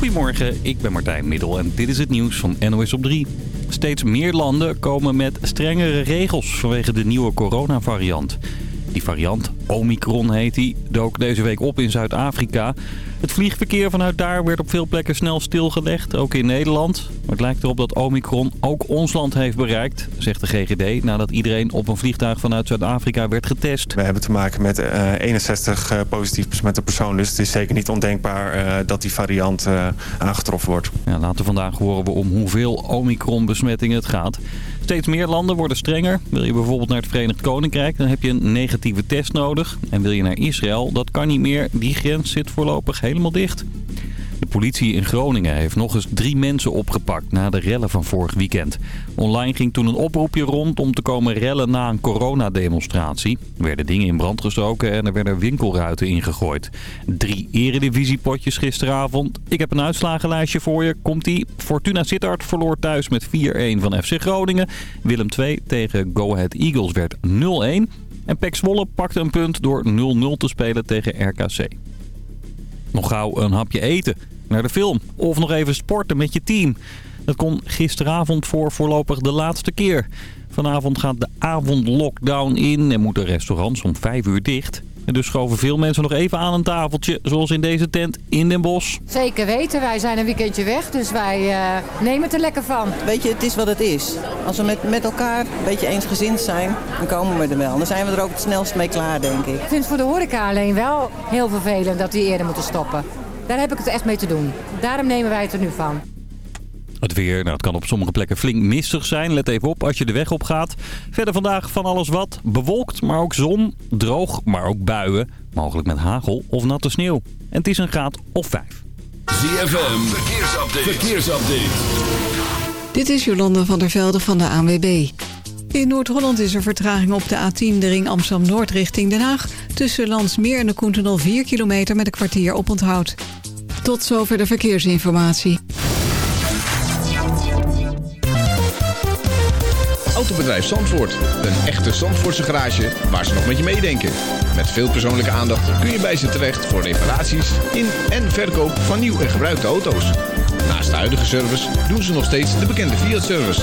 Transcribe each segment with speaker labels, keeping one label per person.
Speaker 1: Goedemorgen, ik ben Martijn Middel en dit is het nieuws van NOS op 3. Steeds meer landen komen met strengere regels vanwege de nieuwe coronavariant. Die variant, Omicron heet die, dook deze week op in Zuid-Afrika. Het vliegverkeer vanuit daar werd op veel plekken snel stilgelegd, ook in Nederland. Maar het lijkt erop dat Omicron ook ons land heeft bereikt, zegt de GGD... nadat iedereen op een vliegtuig vanuit Zuid-Afrika werd getest.
Speaker 2: We hebben te maken met uh, 61 uh, positief besmette personen. Dus het is zeker niet ondenkbaar uh, dat die variant aangetroffen wordt.
Speaker 1: Ja, later vandaag horen we om hoeveel Omicron-besmettingen het gaat. Steeds meer landen worden strenger. Wil je bijvoorbeeld naar het Verenigd Koninkrijk, dan heb je een negatieve test nodig. En wil je naar Israël, dat kan niet meer. Die grens zit voorlopig helemaal dicht. De politie in Groningen heeft nog eens drie mensen opgepakt na de rellen van vorig weekend. Online ging toen een oproepje rond om te komen rellen na een coronademonstratie. Er werden dingen in brand gestoken en er werden winkelruiten ingegooid. Drie eredivisiepotjes gisteravond. Ik heb een uitslagenlijstje voor je. Komt-ie. Fortuna Sittard verloor thuis met 4-1 van FC Groningen. Willem II tegen Go Ahead Eagles werd 0-1. En Pek Zwolle pakte een punt door 0-0 te spelen tegen RKC. Nog gauw een hapje eten, naar de film of nog even sporten met je team. Dat kon gisteravond voor voorlopig de laatste keer. Vanavond gaat de avondlockdown in en moeten restaurants om 5 uur dicht. En dus schoven veel mensen nog even aan een tafeltje, zoals in deze tent in Den Bosch.
Speaker 3: Zeker weten, wij zijn een weekendje weg, dus wij uh, nemen het er lekker van.
Speaker 4: Weet je, het is wat het is. Als we met, met elkaar een beetje eensgezind zijn, dan komen we er wel. Dan zijn we er ook het snelst mee klaar, denk ik.
Speaker 3: Ik vind het voor de horeca alleen wel heel vervelend dat die eerder moeten stoppen. Daar heb ik het echt mee te doen. Daarom nemen wij het er nu van.
Speaker 1: Het weer, nou, het kan op sommige plekken flink mistig zijn. Let even op als je de weg op gaat. Verder vandaag van alles wat. Bewolkt, maar ook zon. Droog, maar ook buien. Mogelijk met hagel of natte sneeuw. En het is een graad of vijf.
Speaker 5: ZFM, verkeersupdate. verkeersupdate.
Speaker 6: Dit is Jolanda van der Velde van de ANWB. In Noord-Holland is er vertraging op de A10, de ring Amsterdam-Noord richting Den Haag. Tussen Landsmeer en de Koentenol 4 kilometer met een kwartier op onthoud. Tot zover de verkeersinformatie.
Speaker 7: Autobedrijf Zandvoort. Een echte Zandvoortse garage waar ze nog met je meedenken. Met veel persoonlijke aandacht kun je bij ze terecht voor reparaties in en verkoop van nieuw en gebruikte auto's. Naast de huidige service doen ze nog steeds de bekende Fiat-service.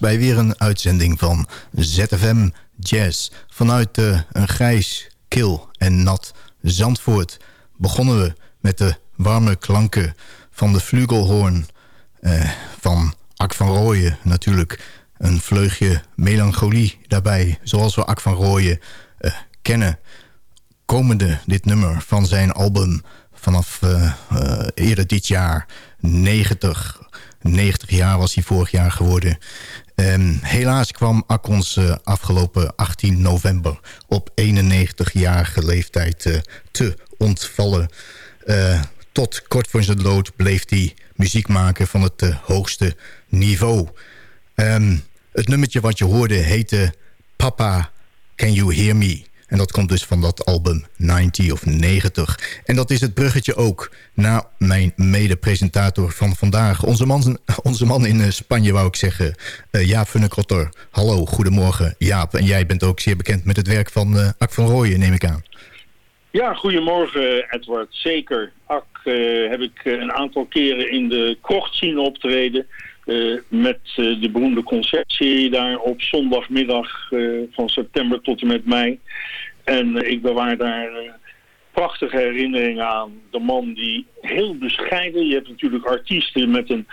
Speaker 8: Bij weer een uitzending van ZFM Jazz. Vanuit uh, een grijs, kil en nat Zandvoort begonnen we met de warme klanken van de flugelhoorn uh, van Ak van Rooyen natuurlijk. Een vleugje melancholie daarbij, zoals we Ak van Rooyen uh, kennen. Komende dit nummer van zijn album vanaf eerder dit jaar, 90 90 jaar was hij vorig jaar geworden. Um, helaas kwam Akkons uh, afgelopen 18 november op 91-jarige leeftijd uh, te ontvallen. Uh, tot kort voor zijn dood bleef hij muziek maken van het hoogste niveau. Um, het nummertje wat je hoorde heette Papa, Can You Hear Me? En dat komt dus van dat album 90 of 90. En dat is het bruggetje ook naar mijn mede-presentator van vandaag. Onze man, onze man in eh, Spanje, wou ik zeggen. Uh, Jaap. Hallo, goedemorgen Jaap. En jij bent ook zeer bekend met het werk van uh, Ak van Rooyen, neem ik aan.
Speaker 9: Ja, goedemorgen Edward. Zeker. Ak heb ik een aantal keren in de krocht zien optreden... Uh, met uh, de beroemde concertserie daar op zondagmiddag uh, van september tot en met mei. En ik bewaar daar prachtige herinneringen aan. De man die heel bescheiden... Je hebt natuurlijk artiesten met een,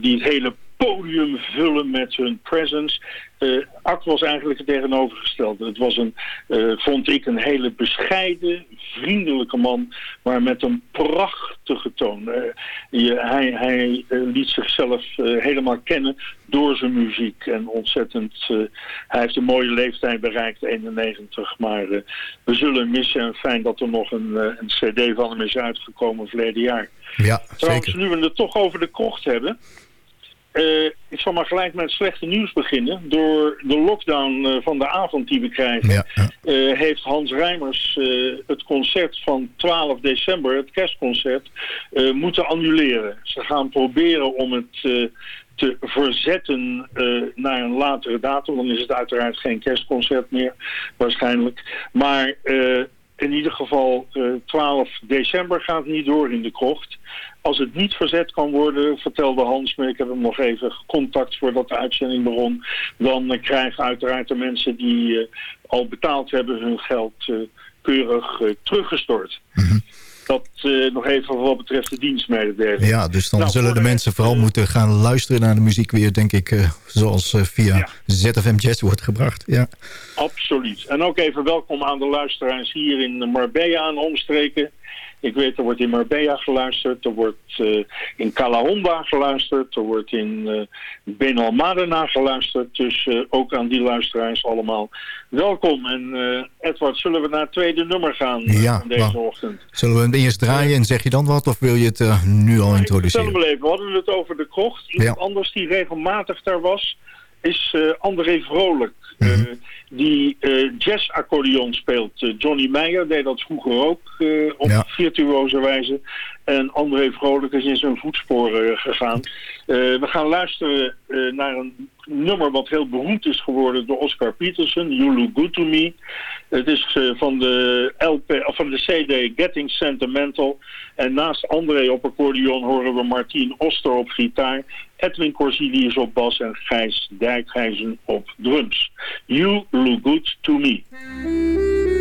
Speaker 9: die het hele podium vullen met hun presence. Uh, Ak was eigenlijk het tegenovergestelde. Het was een, uh, vond ik, een hele bescheiden, vriendelijke man, maar met een prachtige toon. Uh, je, hij hij liet zichzelf helemaal kennen door zijn muziek. En ontzettend, hij heeft een mooie leeftijd bereikt, 91, maar we zullen missen. En fijn dat er nog een, een cd van hem is uitgekomen verleden jaar.
Speaker 8: Ja,
Speaker 9: Trouwens,
Speaker 8: zeker.
Speaker 9: nu we het toch over de krocht hebben... Uh, ik zal maar gelijk met slechte nieuws beginnen. Door de lockdown uh, van de avond die we krijgen...
Speaker 8: Ja, ja.
Speaker 9: Uh, heeft Hans Rijmers het concert van 12 december, het kerstconcert, moeten annuleren. Ze gaan proberen om het te verzetten naar een latere datum. Dan is het uiteraard geen kerstconcert meer, waarschijnlijk. Maar in ieder geval 12 december gaat niet door in de krocht. Als het niet verzet kan worden, vertelde Hans me, ik heb hem nog even contact voordat de uitzending begon, dan krijgen uiteraard de mensen die uh, al betaald hebben hun geld uh, keurig teruggestort.
Speaker 8: Mm.
Speaker 9: Dat nog even wat betreft de dienstmededeling.
Speaker 8: Ja, dus dan
Speaker 9: Nou,
Speaker 8: zullen de
Speaker 9: de
Speaker 8: mensen vooral
Speaker 9: eh,
Speaker 8: moeten gaan luisteren naar de muziek weer, denk ik, eh, zoals eh, via
Speaker 9: Ja.
Speaker 8: ZFM Jazz wordt gebracht. Ja.
Speaker 9: Absoluut. En ook even welkom aan de luisteraars hier in Marbella en omstreken. Ik weet, er wordt in Marbella geluisterd, er wordt uh, in Calahonda geluisterd, er wordt in uh, Benalmadena geluisterd. Dus uh, ook aan die luisteraars allemaal welkom. En Edward, zullen we naar het tweede nummer gaan
Speaker 8: Ja,
Speaker 9: deze ochtend?
Speaker 8: Zullen we hem eerst draaien en zeg je dan wat of wil je het eh, nu al introduceren?
Speaker 9: hem even, we hadden het over de krocht. Iemand
Speaker 8: Ja.
Speaker 9: anders die regelmatig daar was, is eh, André Vrolijk.
Speaker 8: Mhm.
Speaker 9: eh, die eh jazz-accordeon speelt. Eh, Johnny Meijer deed dat vroeger ook op
Speaker 8: Ja.
Speaker 9: virtuoze wijze. En André Vrolijk is in zijn voetsporen gegaan. Eh, we gaan luisteren eh, naar een nummer wat heel beroemd is geworden door Oscar Peterson, You Look Good To Me. Het is eh, van, de LP, of van de CD Getting Sentimental. En naast André op accordeon horen we Martien Oster op gitaar, Edwin Corsilius op bas en Gijs Dijkhuizen op drums. You Look Good To Me.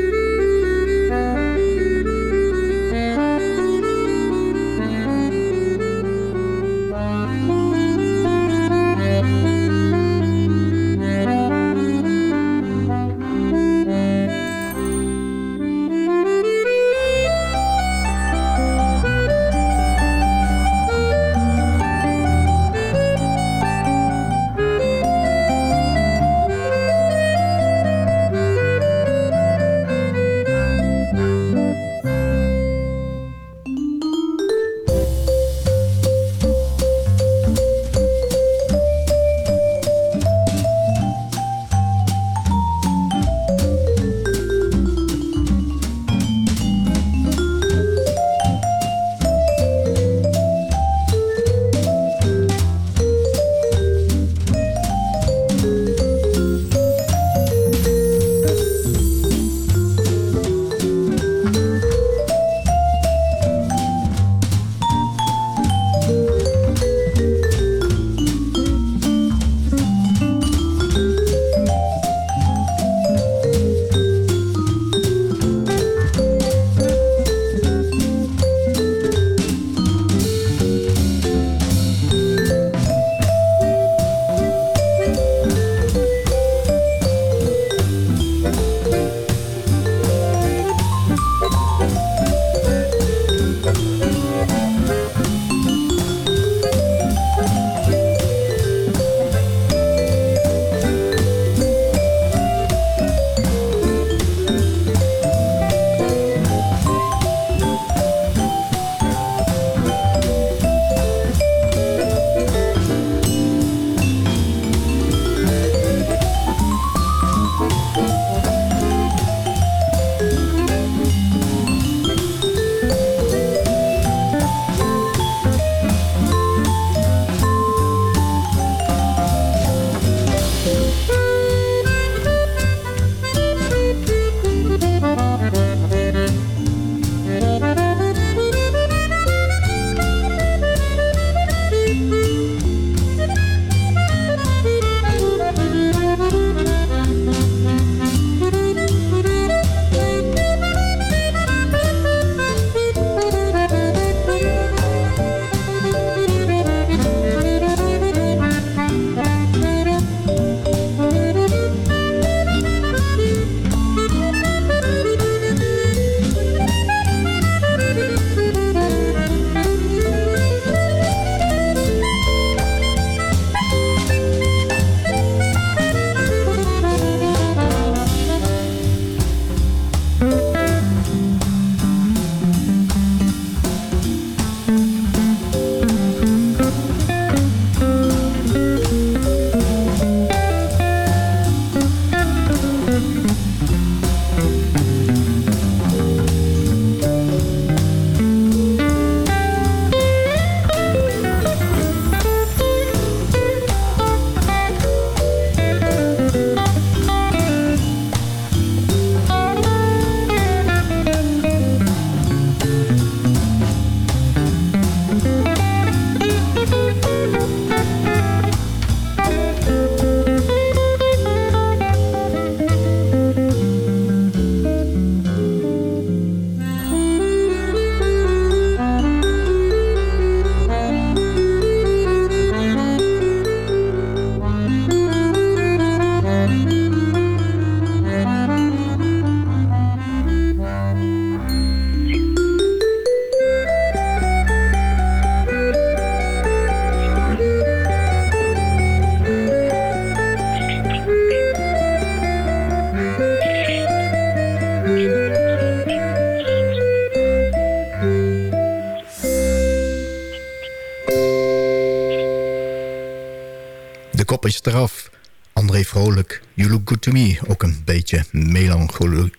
Speaker 8: Is eraf. André Vrolijk, You Look Good To Me. Ook een beetje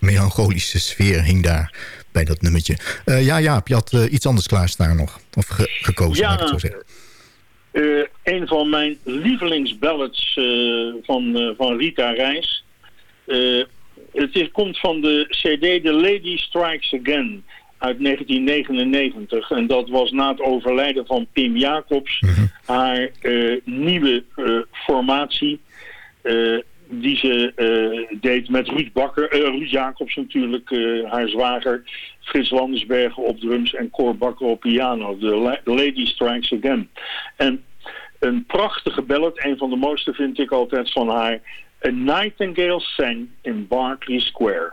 Speaker 8: melancholische sfeer hing daar bij dat nummertje. Uh, ja, Jaap, je had uh, iets anders klaarstaan nog. Of ge gekozen, ja, ik zo zeggen.
Speaker 9: Uh, een van mijn lievelingsballads van, van Rita Reis. het is, komt van de cd The Lady Strikes Again uit 1999. En dat was na het overlijden van Pim Jacobs mhm. haar nieuwe formatie. die ze deed met Ruud, Bakker, Ruud Jacobs natuurlijk, haar zwager. Frits Landersbergen op drums en Cor Bakker op piano. The Lady Strikes Again. En een prachtige ballad, een van de mooiste vind ik altijd van haar. A Nightingale Sang in Berkeley Square.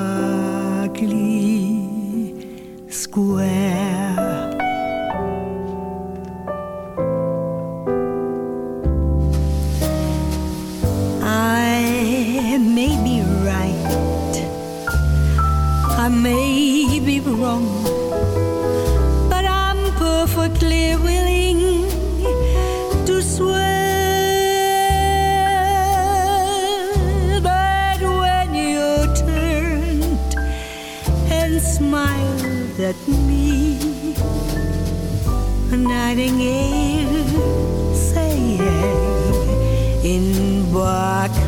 Speaker 10: Square. I may be right, I may be wrong, smiled at me, a nightingale sang in Berkeley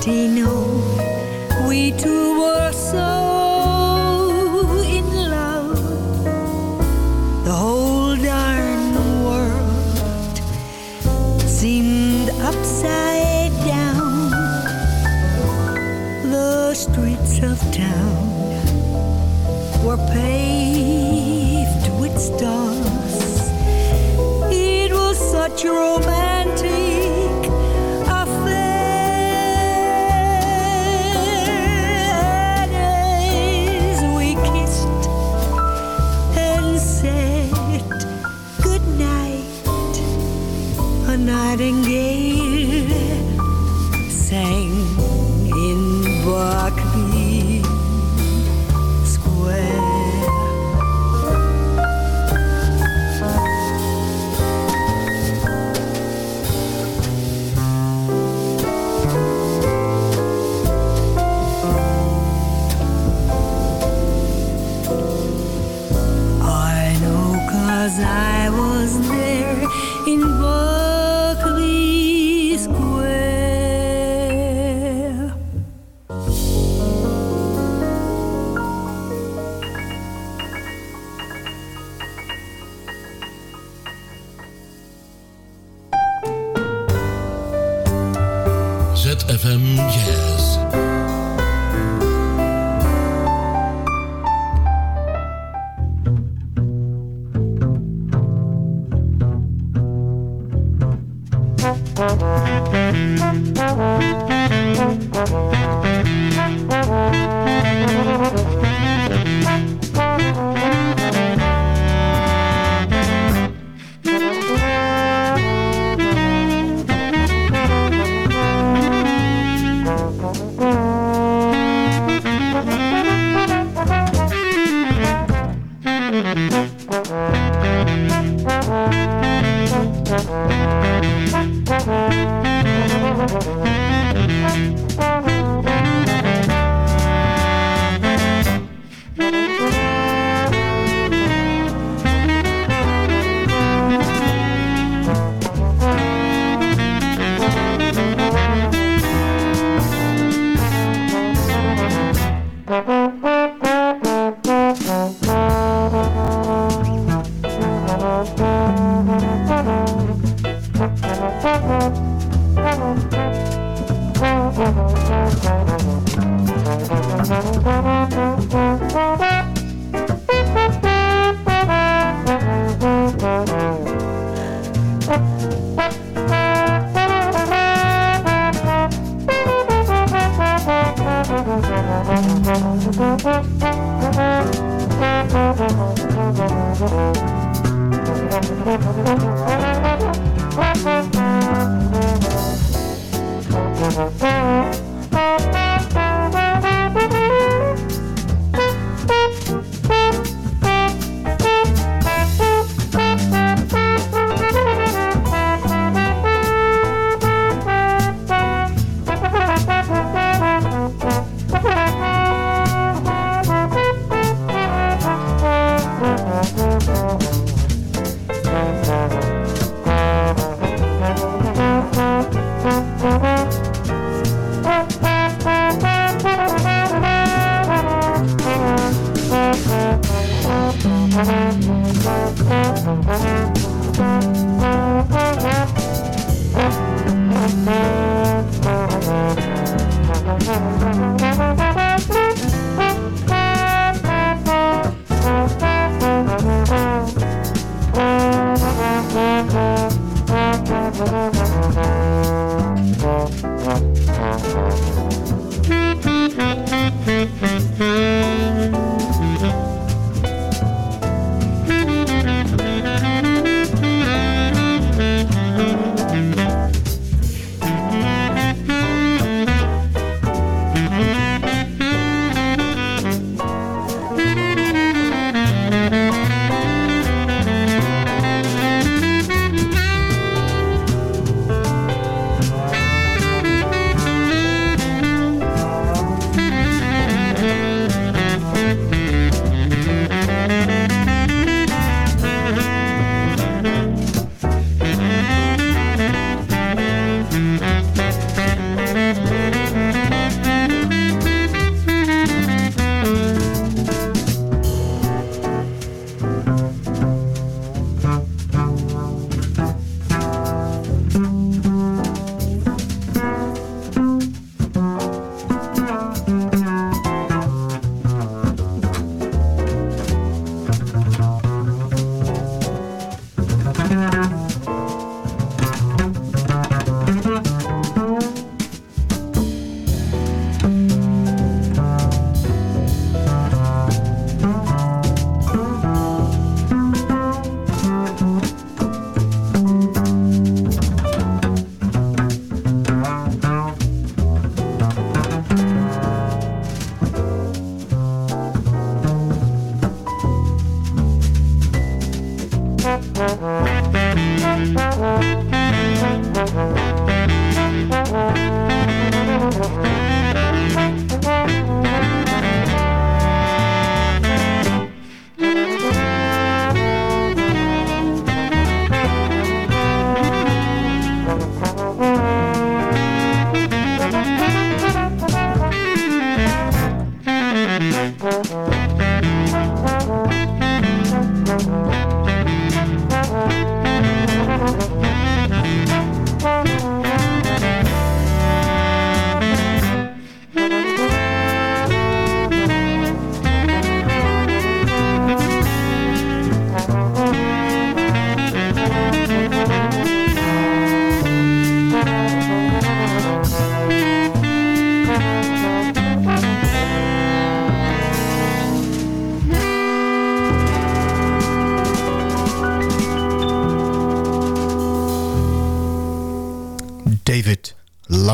Speaker 8: 17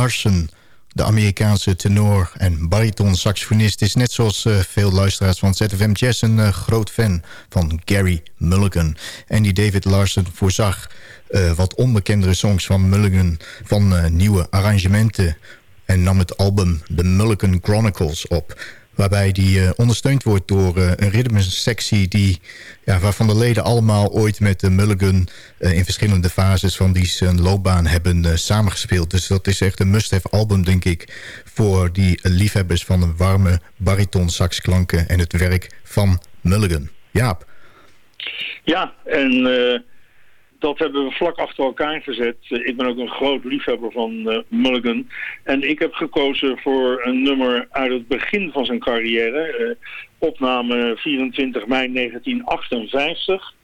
Speaker 8: Larsen, de Amerikaanse tenor en bariton-saxofonist... is net zoals uh, veel luisteraars van ZFM Jazz een uh, groot fan van Gary Mulligan. En die David Larsen voorzag uh, wat onbekendere songs van Mulligan... van nieuwe arrangementen en nam het album The Mulligan Chronicles op... Waarbij die uh, ondersteund wordt door uh, een ritmesectie... Die, ja, waarvan de leden allemaal ooit met de Mulligan... Uh, in verschillende fases van die zijn loopbaan hebben samengespeeld. Dus dat is echt een must-have album, denk ik... voor die liefhebbers van de warme bariton saxklanken... en het werk van Mulligan. Jaap.
Speaker 9: Ja, en Dat hebben we vlak achter elkaar gezet. Eh, ik ben ook een groot liefhebber van uh, Mulligan. En ik heb gekozen voor een nummer uit het begin van zijn carrière. Uh, opname 24 mei 1958.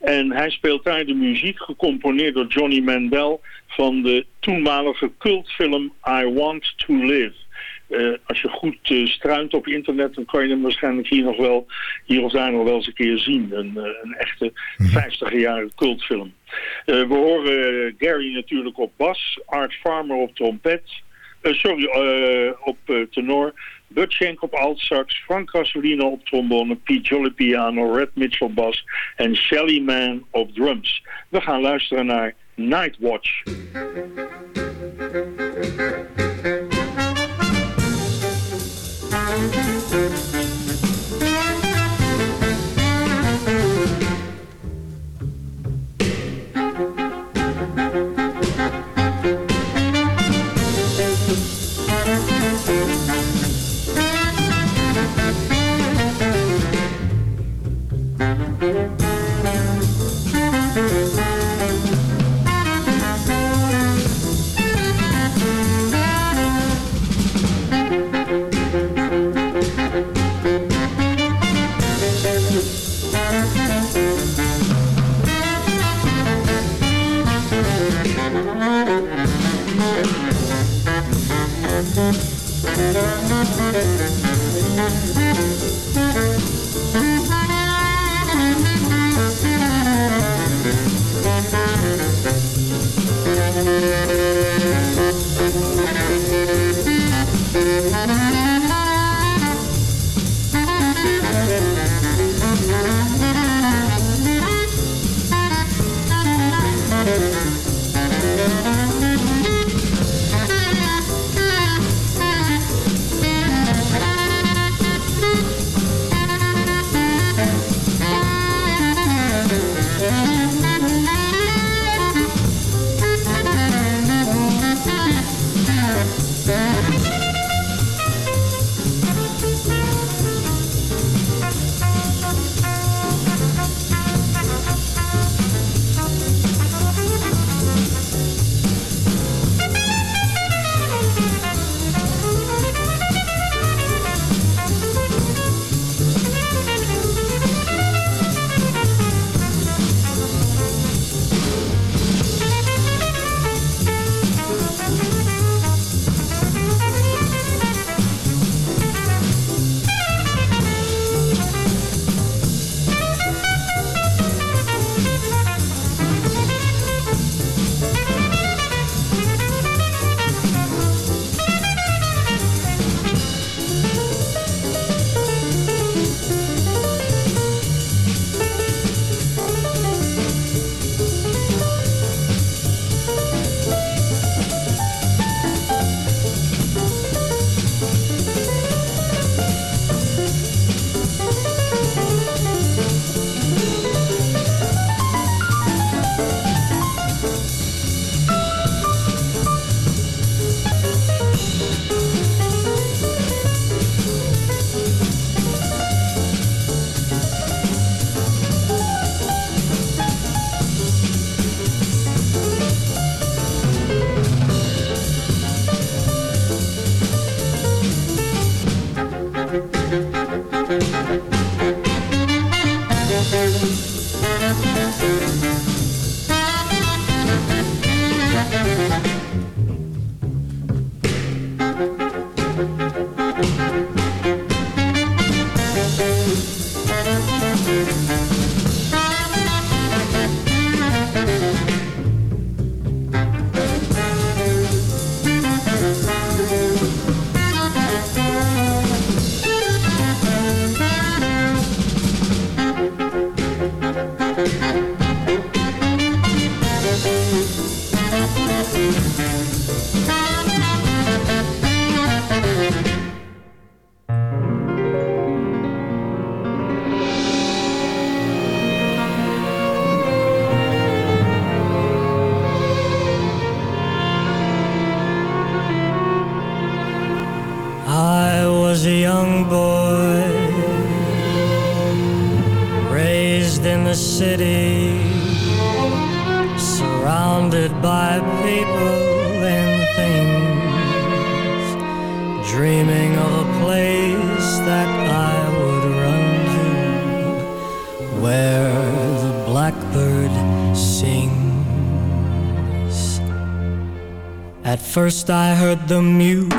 Speaker 9: En hij speelt daar de muziek, gecomponeerd door Johnny Mandel... van de toenmalige cultfilm I Want To Live. Uh, als je goed uh, struint op internet, dan kan je hem waarschijnlijk hier nog wel, hier of daar nog wel eens een keer zien. Een, uh, een echte 50-jarige cultfilm. we horen Gary natuurlijk op bas, Art Farmer op trompet, sorry, op tenor, Bud Schenk op altsax, Frank Casolino op trombone, Pete Jolly piano, Red Mitchell bas en Shelly Man op drums. We gaan luisteren naar Night Watch.
Speaker 11: I heard the music.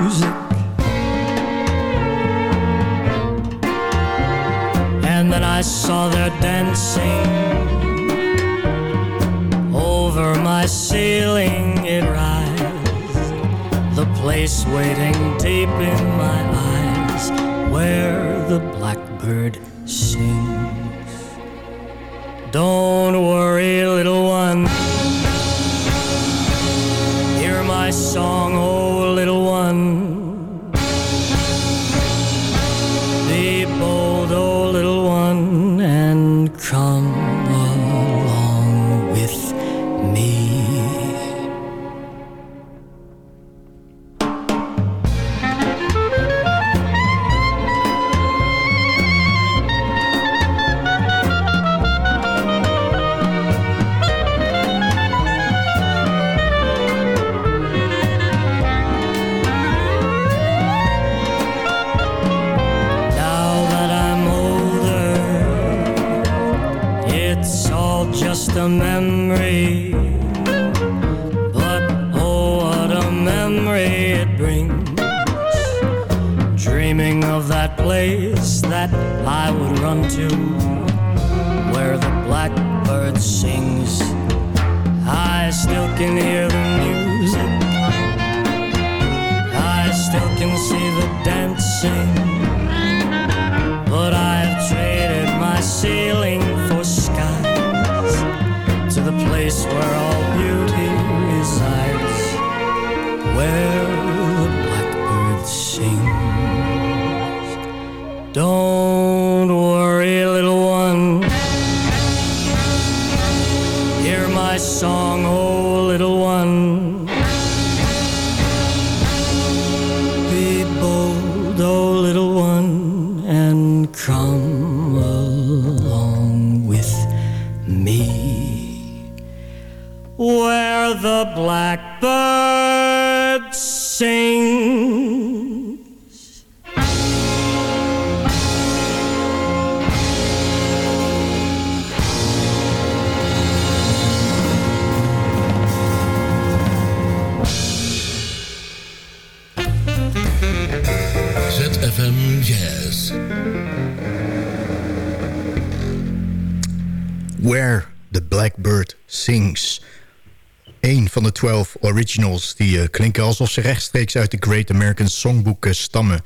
Speaker 11: Just a memory. But oh, what a memory it brings. Dreaming of that place that I would run to, where the blackbird sings. I still can hear the music. I still can see the dancing. But I've traded my ceiling for the place where all beauty resides, where the blackbird sings. Don't worry, little one. Hear my song, oh, blackbird sings.
Speaker 5: ZFM Jazz.
Speaker 8: Where the Blackbird Sings. Een van de 12 originals die eh, klinken alsof ze rechtstreeks uit de Great American Songbook stammen.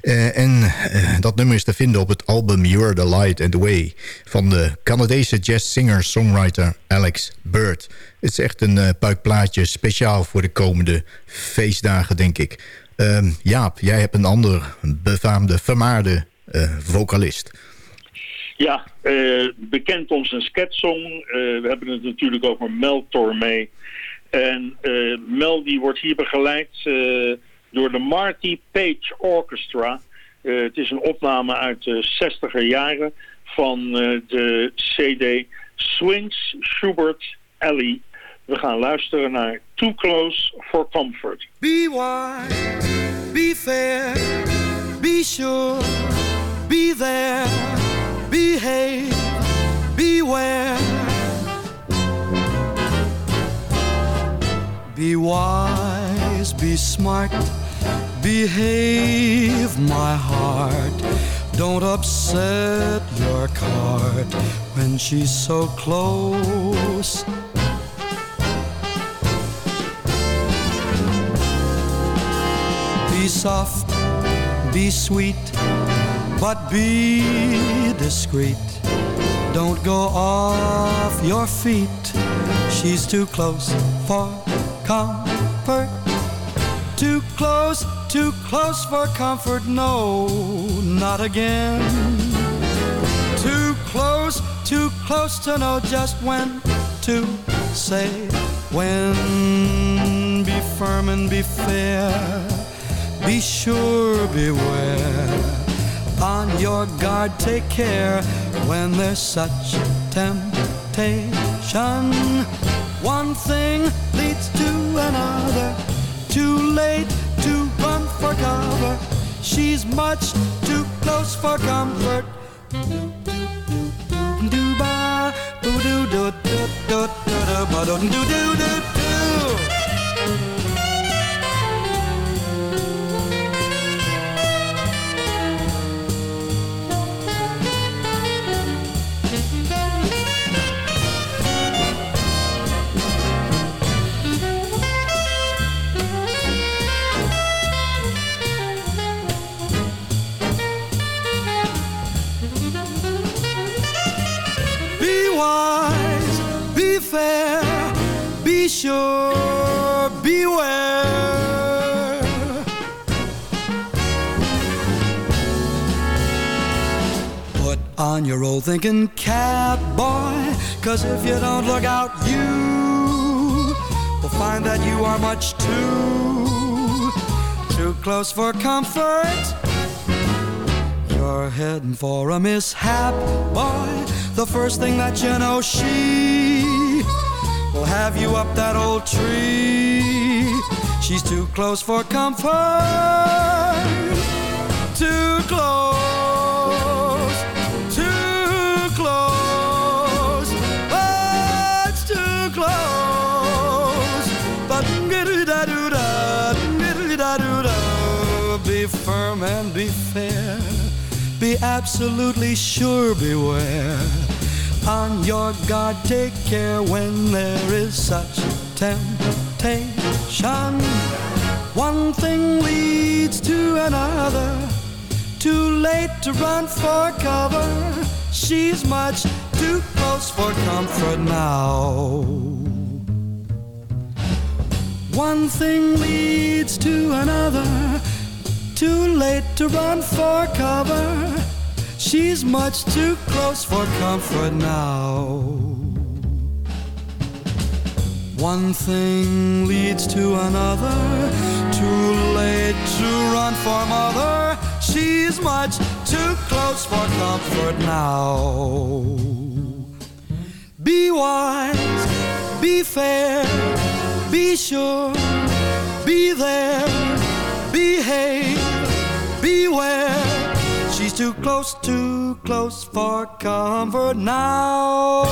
Speaker 8: Eh, en eh, dat nummer is te vinden op het album You're the Light and the Way... van de Canadese jazz-singer-songwriter Alex Bird. Het is echt een uh, puikplaatje speciaal voor de komende feestdagen, denk ik. Ehm, Jaap, jij hebt een ander befaamde, vermaarde vocalist.
Speaker 9: Ja, uh, bekend om zijn sketsong. Uh, we hebben het natuurlijk over Mel Tormé. En uh, Mel die wordt hier begeleid door de Marty Page Orchestra. het is een opname uit de 60er jaren van de CD Swings Schubert Alley. We gaan luisteren naar Too Close for Comfort.
Speaker 12: Be wise, be fair, be sure, be there, behave, beware. Be wise, be smart, behave, my heart. Don't upset your cart when she's so close. Be soft, be sweet, but be discreet. Don't go off your feet. She's too close for comfort. Too close, too close for comfort. No, not again. Too close, too close to know just when to say when. Be firm and be fair. Be sure, beware. On your guard, take care when there's such temptation. One thing leads to another. Too late to run for cover. She's much too close for comfort. Do ba do do do do do do do do do do do. Be sure, beware. Put on your old thinking cap, boy, cause if you don't look out, you will find that you are much too, too close for comfort. You're heading for a mishap, boy. The first thing that you know, she have you up that old tree. She's too close for comfort. Too close. Too close. Oh, it's too close. But da do da do da. Be firm and be fair. Be absolutely sure, beware. On your guard, take care when there is such temptation. One thing leads to another. Too late to run for cover. She's much too close for comfort now. One thing leads to another. Too late to run for cover. She's much too close for comfort now. One thing leads to another. Too late to run for mother. She's much too close for comfort now. Be wise, be fair, be sure, be there, behave, beware. Too close, too close for comfort now.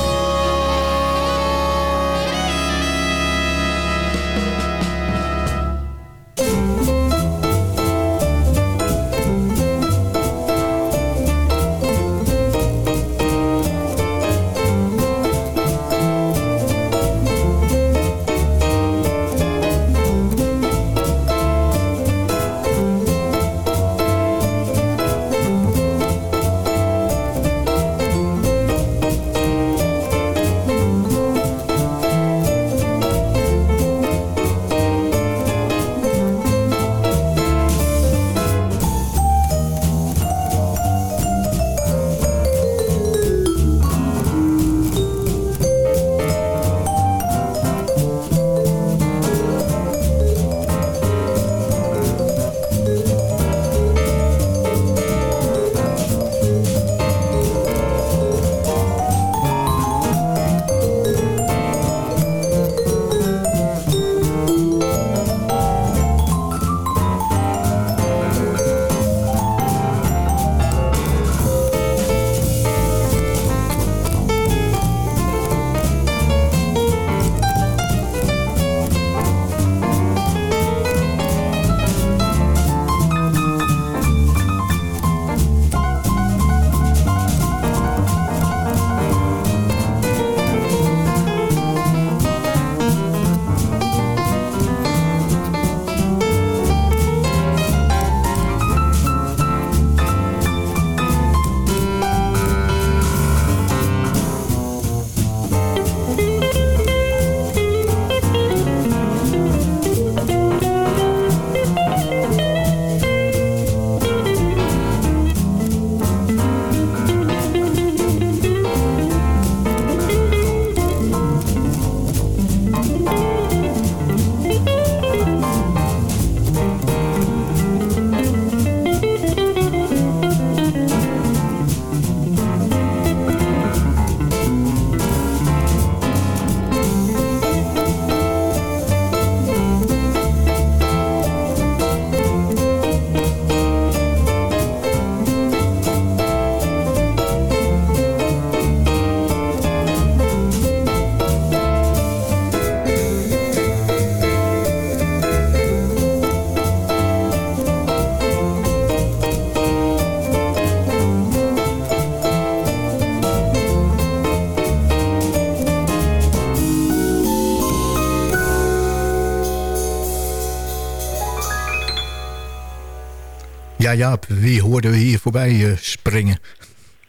Speaker 8: Ja, Jaap, wie hoorden we hier voorbij uh, springen?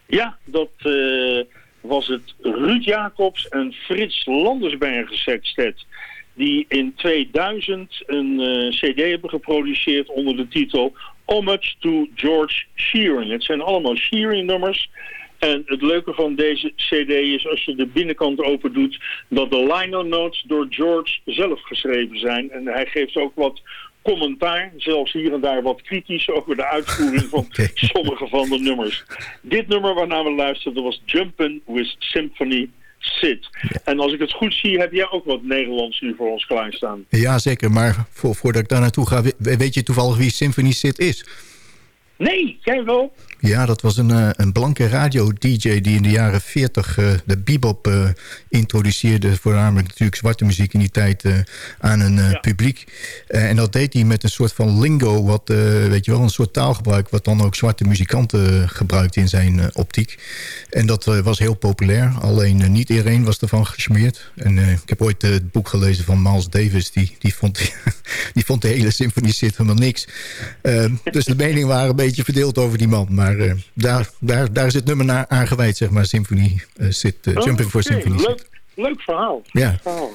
Speaker 9: Ja, dat uh, was het Ruud Jacobs en Frits Landersbergen sextet. Die in 2000 een uh, cd hebben geproduceerd onder de titel Homage to George Shearing. Het zijn allemaal Shearing-nummers. En het leuke van deze cd is als je de binnenkant open doet... dat de liner notes door George zelf geschreven zijn. En hij geeft ook wat commentaar, zelfs hier en daar wat kritisch over de uitvoering van sommige van de nummers. Dit nummer waarnaar we luisterden was Jumpin' with Symphony Sid. En als ik het goed zie, heb jij ook wat Nederlands nu voor ons klaarstaan.
Speaker 8: Ja, zeker. Maar voordat ik daar naartoe ga, weet je toevallig wie Symphony Sid is?
Speaker 9: Nee, jij wel?
Speaker 8: Ja, dat was een, uh, een blanke radio-dj die in de jaren 40 uh, de bebop uh, introduceerde. Voornamelijk natuurlijk zwarte muziek in die tijd aan een publiek. en dat deed hij met een soort van lingo, wat, weet je wel, een soort taalgebruik... wat dan ook zwarte muzikanten gebruikten in zijn optiek. En dat was heel populair, alleen niet iedereen was ervan gesmeerd. En ik heb ooit het boek gelezen van Miles Davis, die, die, vond, die vond de hele symfonie zit helemaal niks. dus de meningen waren beetje verdeeld over die man, maar uh, daar, daar, daar is het nummer naar aangeweid, zeg maar. Symphony uh, zit, uh, oh, Jumping for okay. Symphony.
Speaker 9: Leuk, leuk verhaal.
Speaker 8: Ja.
Speaker 9: Leuk verhaal.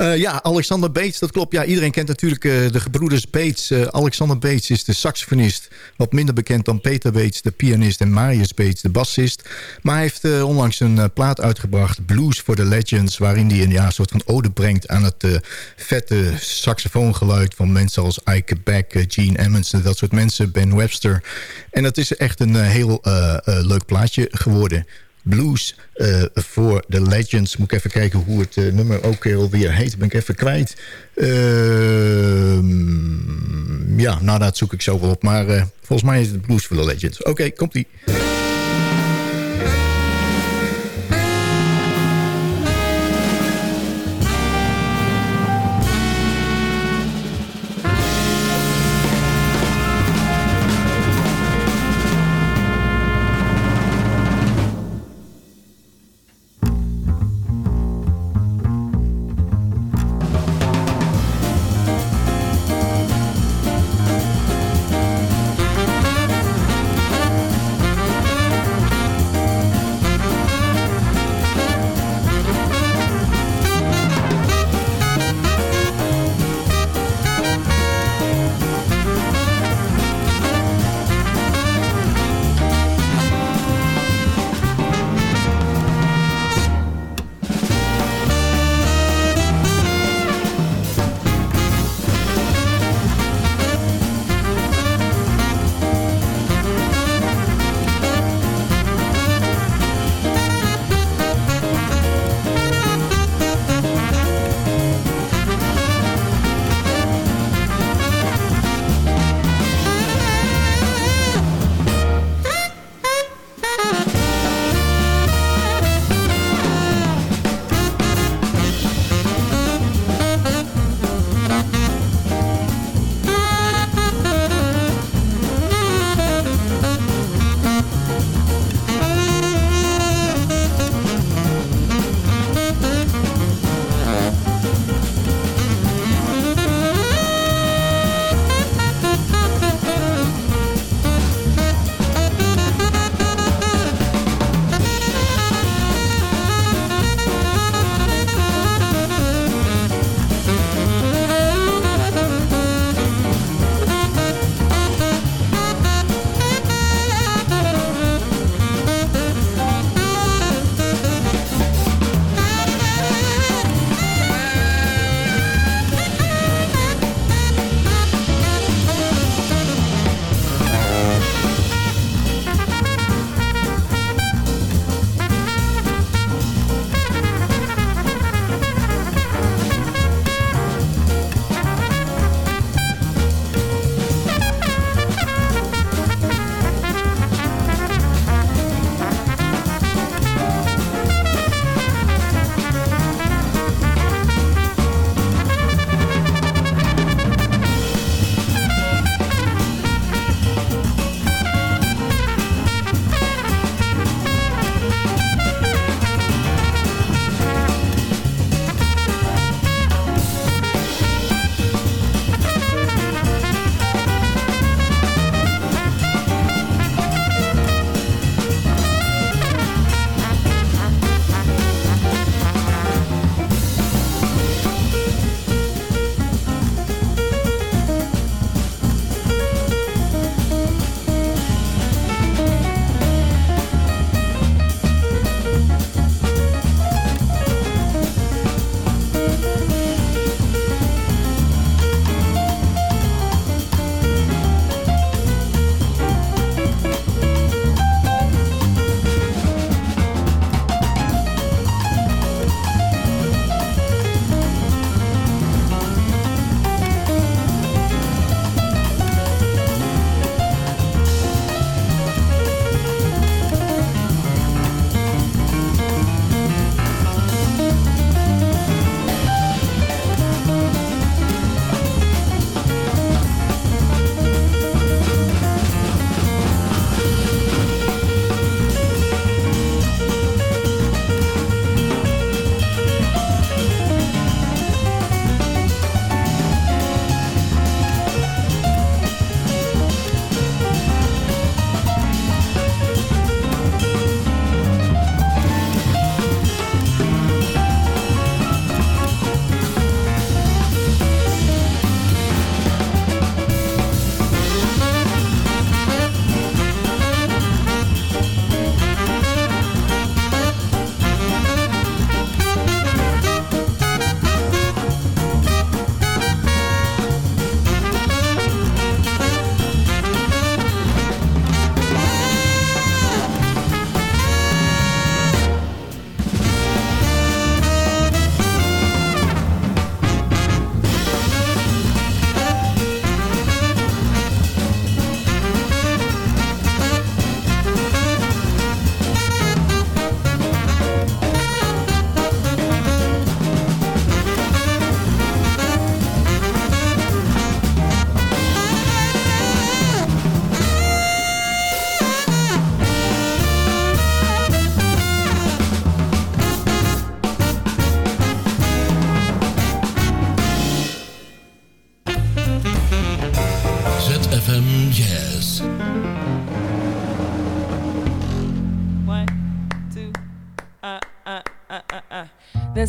Speaker 8: Uh, ja, Alexander Bates, dat klopt. Ja, iedereen kent natuurlijk uh, de gebroeders Bates. Uh, Alexander Bates is de saxofonist. Wat minder bekend dan Peter Bates, de pianist. En Marius Bates, de bassist. Maar hij heeft onlangs een plaat uitgebracht, Blues for the Legends... waarin hij een ja, soort van ode brengt aan het vette saxofoongeluid... van mensen als Ike Beck, Gene Emmons, dat soort mensen, Ben Webster. En dat is echt een heel leuk plaatje geworden... Blues uh, voor de Legends. Moet ik even kijken hoe het uh, nummer ook alweer heet. Ben ik even kwijt. Uh, ja, nou dat zoek ik zo wel op. Maar uh, volgens mij is het Blues voor de Legends. Oké, komt-ie.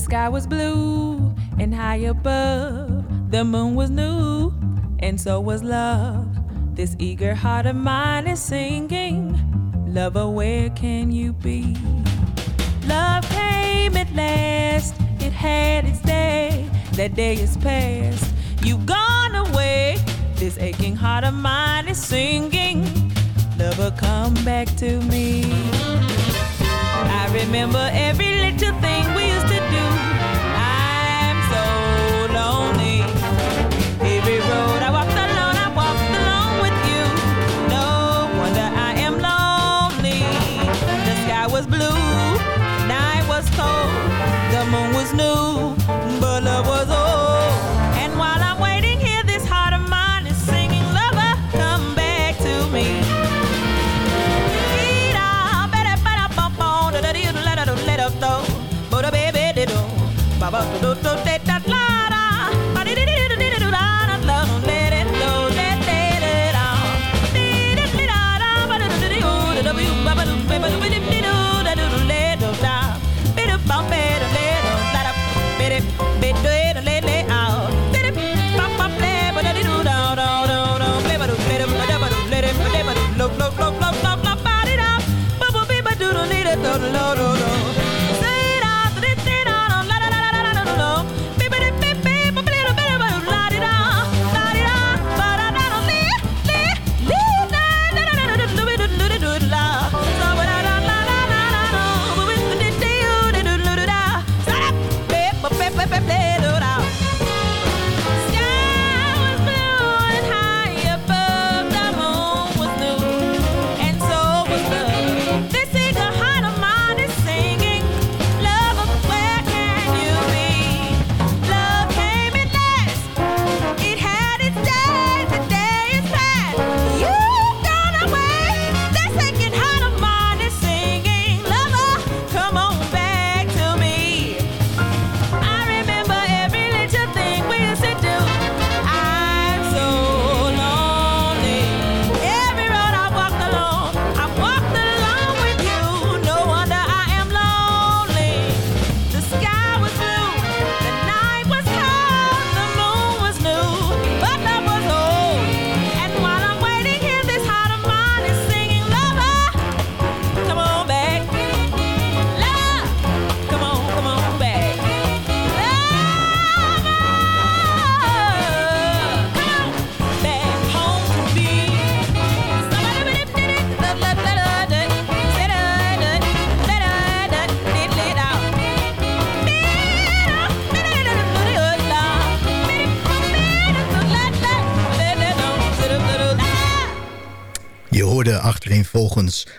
Speaker 13: Sky was blue and high above. The moon was new, and so was love. This eager heart of mine is singing. Lover, where can you be? Love came at last, it had its day. That day is past, you've gone away. This aching heart of mine is singing. Lover, come back to me. I remember every little thing we used to do.
Speaker 14: always knew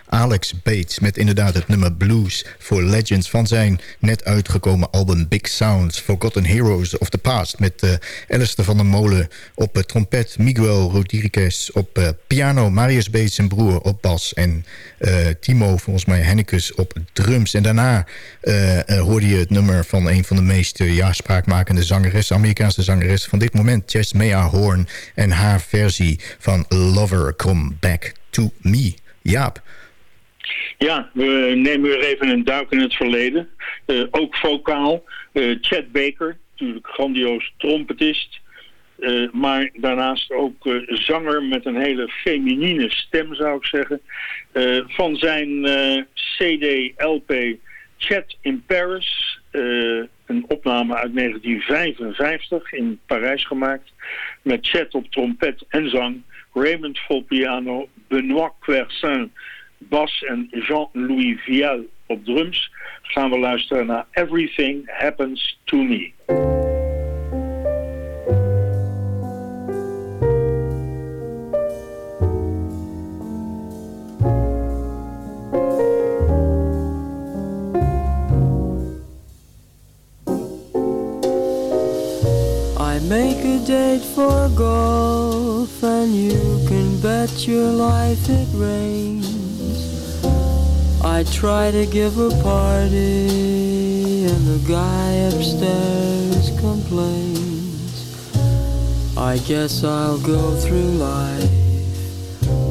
Speaker 14: Alex Bates met inderdaad het nummer Blues for Legends van zijn net uitgekomen album Big Sounds, Forgotten Heroes of the Past met uh, Alistair van der Molen op uh, trompet, Miguel Rodriguez op uh, piano, Marius Bates zijn broer op bas en Timo volgens mij Hennekus op drums. En daarna hoorde je het nummer van een van de meest ja, spraakmakende zangeressen, Amerikaanse zangeressen van dit moment, Jess Mea Horn en haar versie van Lover Come Back to Me. Jaap.
Speaker 9: Ja, we nemen weer even een duik in het verleden. Uh, ook vocaal. Uh, Chad Baker, natuurlijk grandioos trompetist. Uh, maar daarnaast ook zanger met een hele feminine stem, zou ik zeggen. van zijn CD-LP Chat in Paris. een opname uit 1955 in Parijs gemaakt. Met Chat op trompet en zang. Raymond vol piano, Benoît Quersin bas en Jean-Louis Vial op drums... gaan we luisteren naar Everything Happens to Me.
Speaker 15: Make a date for golf and you can bet your life it rains. I try to give a party and the guy upstairs complains. I guess I'll go through life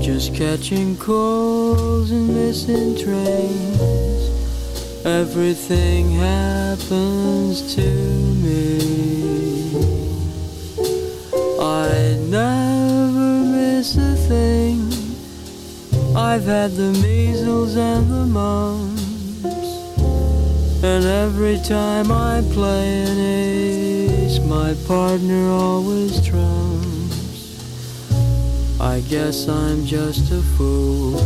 Speaker 15: just catching calls and missing trains. Everything happens to me. I never miss a thing. I've had the measles and the mumps, and every time I play an ace, my partner always trumps. I guess I'm just a fool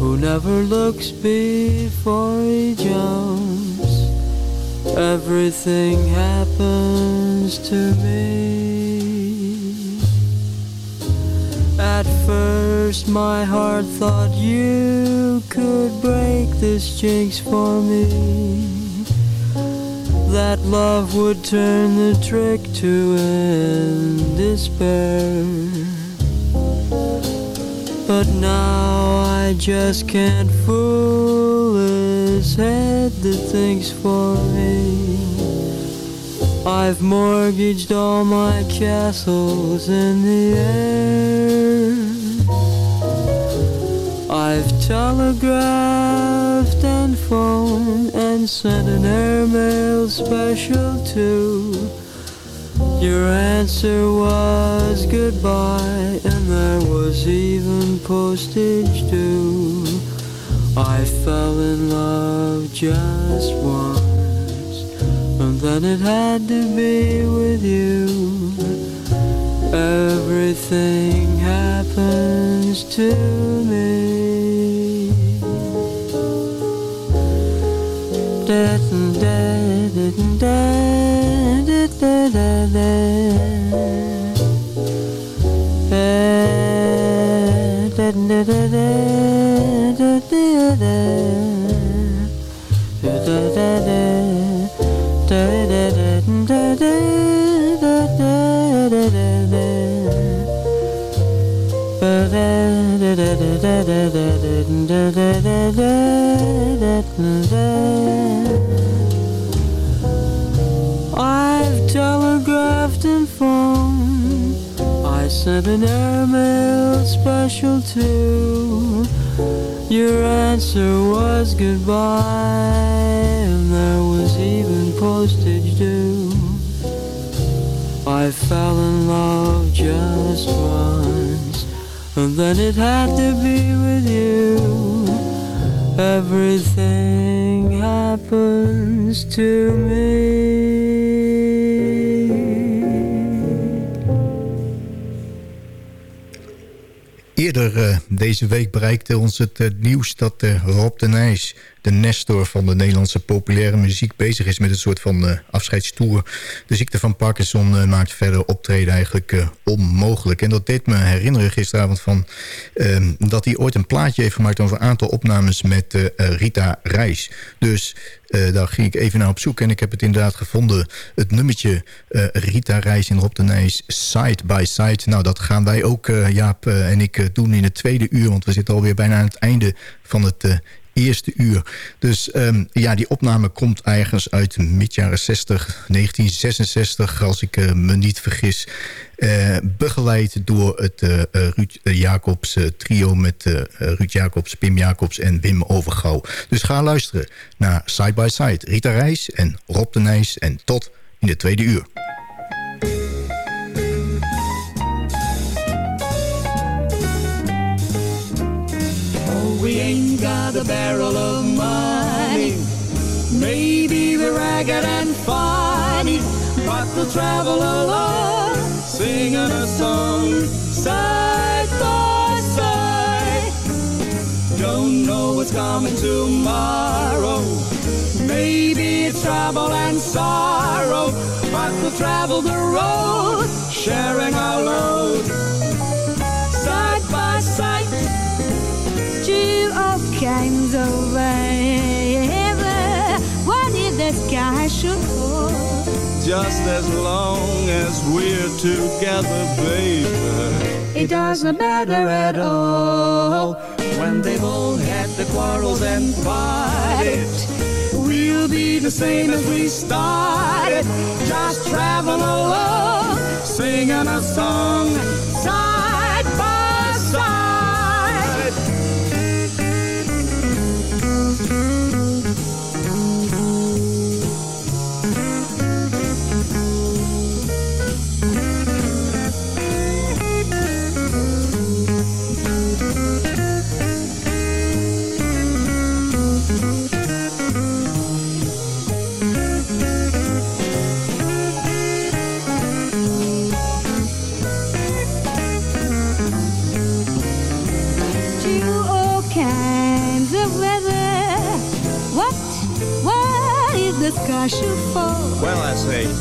Speaker 15: who never looks before he jumps. Everything happens to me. At first, my heart thought you could break this jinx for me. That love would turn the trick to end despair. But now I just can't fool his head that thinks for me. I've mortgaged all my castles in the air. Telegraphed and phoned and sent an airmail special too. Your answer was goodbye, and there was even postage due. I fell in love just once, and then it had to be with you. Everything happens to me. Da, da, da, da, da, I've telegraphed and phoned. I sent an airmail special too. Your answer was goodbye, and there was even postage due. I fell in love just once, then it had to be with you. Everything happens to me.
Speaker 8: Eerder uh, deze week bereikte ons het uh, nieuws dat uh, Rob de Nijs, de nestor van de Nederlandse populaire muziek, bezig is met een soort van afscheidstoer. De ziekte van Parkinson maakt verder optreden eigenlijk onmogelijk. En dat deed me herinneren gisteravond van ehm, dat hij ooit een plaatje heeft gemaakt over een aantal opnames met Rita Reis. Dus uh, daar ging ik even naar op zoek en ik heb het inderdaad gevonden. Het nummertje uh, Rita Reis in Rob de Nijs, Side by Side. Nou, dat gaan wij ook, uh, Jaap en ik, doen in het tweede uur. Want we zitten alweer bijna aan het einde van het eerste uur. Dus um, ja, die opname komt ergens uit mid jaren 60, 1966, als ik uh, me niet vergis. Uh, begeleid door het uh, Ruud Jacobs trio met Ruud Jacobs, Pim Jacobs en Wim Overgouw. Dus ga luisteren naar Side by Side. Rita Reis en Rob de Nijs en tot in de tweede uur.
Speaker 12: We ain't got a barrel of money. Maybe we're ragged and funny, but we'll travel along, singing a song, side by side. Don't know what's coming tomorrow. Maybe it's trouble and sorrow, but we'll travel the road, sharing our load,
Speaker 10: kinds of weather. What if the sky should fall?
Speaker 12: Just as long as we're together, baby.
Speaker 10: It doesn't matter at all.
Speaker 12: When they've all had the quarrels and fight we'll be the same as we started. Just travel along, singing a song,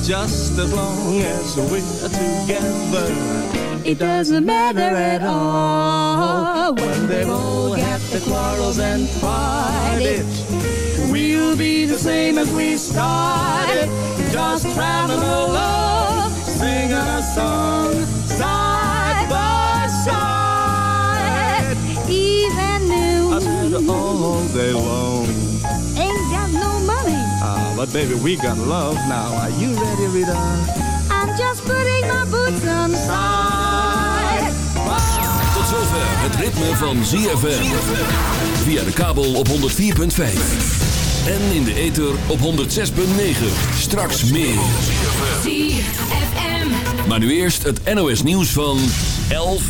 Speaker 12: just as long as we're together,
Speaker 10: It doesn't matter at all.
Speaker 12: when they've all had their quarrels and tried it, we'll be the same as we started, just traveling along, singing a song, side by side.
Speaker 10: Even noon.
Speaker 12: all day long. But baby, we got love now. Are you ready, Rita?
Speaker 10: I'm just putting my boots on side.
Speaker 5: Tot zover het ritme van ZFM. Via de kabel op 104.5. En in de ether op 106.9. Straks meer.
Speaker 16: ZFM.
Speaker 5: Maar nu eerst het NOS nieuws van 11